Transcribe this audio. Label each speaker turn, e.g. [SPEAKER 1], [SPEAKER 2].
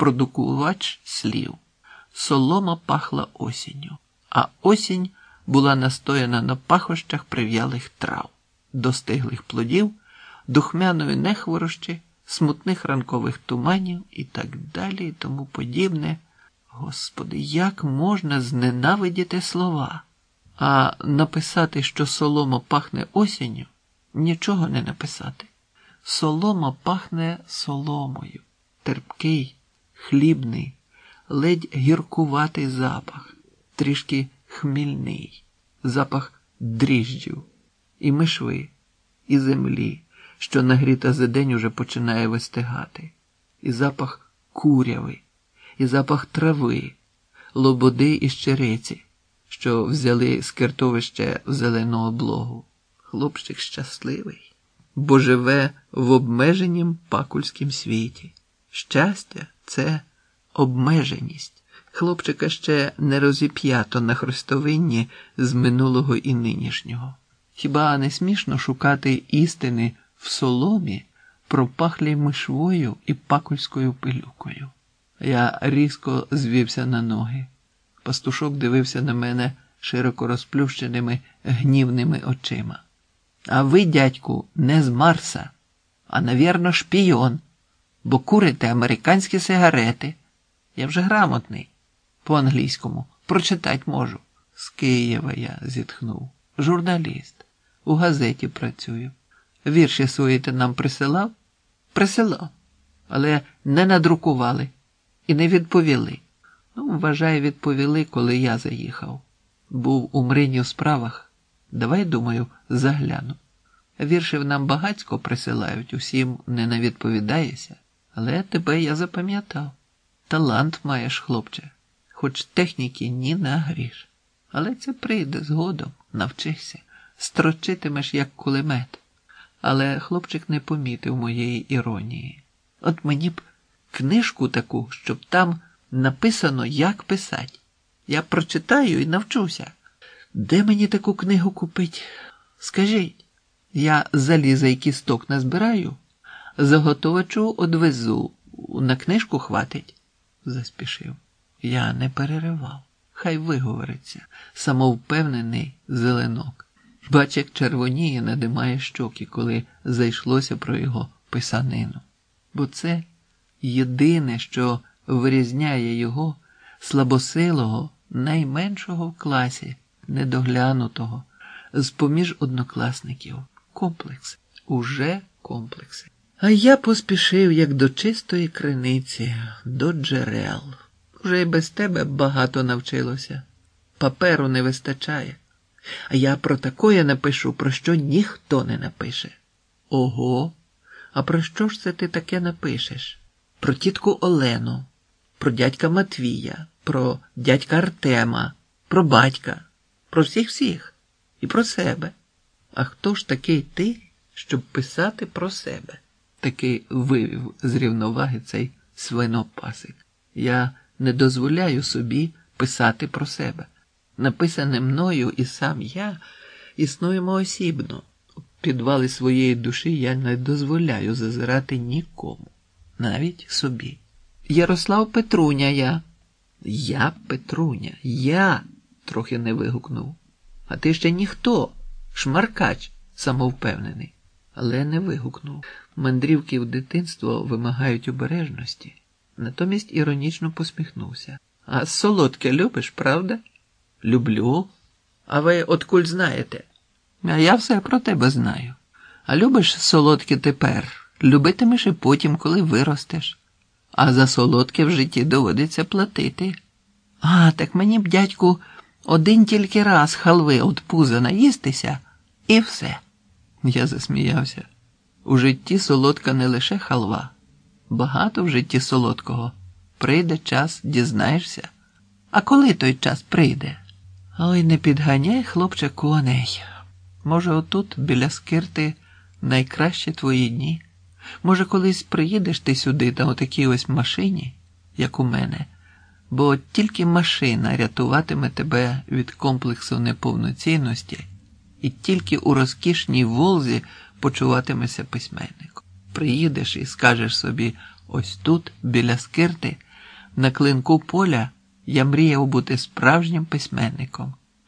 [SPEAKER 1] продукувач слів. Солома пахла осінню, а осінь була настояна на пахощах прив'ялих трав, достиглих плодів, духмяної нехворощі, смутних ранкових туманів і так далі, і тому подібне. Господи, як можна зненавидіти слова, а написати, що солома пахне осінню, нічого не написати. Солома пахне соломою, терпкий, хлібний, ледь гіркуватий запах, трішки хмільний, запах дріжджів, і мишви, і землі, що нагріта за день уже починає вистигати, і запах куряви, і запах трави, лободи і щериці, що взяли з кертовище в зелену облогу. Хлопчик щасливий, бо живе в обмеженім пакульськім світі. Щастя це обмеженість. Хлопчика ще не розіп'ято на хрестовинні з минулого і нинішнього. Хіба не смішно шукати істини в соломі, пропахлій мишвою і пакульською пилюкою? Я різко звівся на ноги. Пастушок дивився на мене широко розплющеними гнівними очима. А ви, дядьку, не з Марса, а, навірно, шпійон, бо курите американські сигарети. Я вже грамотний, по-англійському, прочитать можу. З Києва я зітхнув. Журналіст. У газеті працюю. Вірші свої ти нам присилав? Присилав, але не надрукували і не відповіли. Ну, вважаю, відповіли, коли я заїхав. Був у мрині в справах. Давай, думаю, загляну. Віршів нам багацько присилають, усім не навідповідаєшся, але тебе я запам'ятав. Талант маєш, хлопче, хоч техніки ні на гріш. Але це прийде згодом, навчишся, строчитимеш як кулемет. Але хлопчик не помітив моєї іронії. От мені б книжку таку, щоб там написано, як писати. Я прочитаю і навчуся. Де мені таку книгу купить? Скажіть, я заліза і кісток назбираю, заготовачу одвезу, на книжку хватить, заспішив. Я не переривав. Хай виговориться, самовпевнений зеленок. Бач, як червоніє надимає щоки, коли зайшлося про його писанину. Бо це єдине, що вирізняє його слабосилого, найменшого в класі, недоглянутого, з поміж однокласників. Комплекс, уже комплекси. А я поспішив, як до чистої криниці, до джерел. Уже й без тебе багато навчилося. Паперу не вистачає. А я про такое напишу, про що ніхто не напише. Ого, а про що ж це ти таке напишеш? Про тітку Олену, про дядька Матвія, про дядька Артема, про батька, про всіх всіх і про себе. А хто ж такий ти, щоб писати про себе? Таки вивів з рівноваги цей свинопасик. Я не дозволяю собі писати про себе. Написане мною і сам я існуємо осібно. У підвали своєї душі я не дозволяю зазирати нікому, навіть собі. Ярослав Петруня я. Я Петруня, я, трохи не вигукнув. А ти ще ніхто, шмаркач, самовпевнений, але не вигукнув. Мандрівки в дитинство вимагають обережності. Натомість іронічно посміхнувся. А солодке любиш, правда? Люблю. А ви откуль знаєте? А я все про тебе знаю. А любиш солодке тепер, любитимеш і потім, коли виростеш. А за солодке в житті доводиться платити. А, так мені б, дядьку, один тільки раз халви от пуза наїстися, і все. Я засміявся. У житті солодка не лише халва, багато в житті солодкого. Прийде час, дізнаєшся. А коли той час прийде? Ой, не підганяй, хлопче, коней. Може, отут, біля скирти, найкращі твої дні. Може, колись приїдеш ти сюди на отакій ось машині, як у мене, бо тільки машина рятуватиме тебе від комплексу неповноцінності, і тільки у розкішній волзі почуватимеся письменником. Приїдеш і скажеш собі ось тут, біля скирти, На клинку поля я мріяв бути справжнім письменником.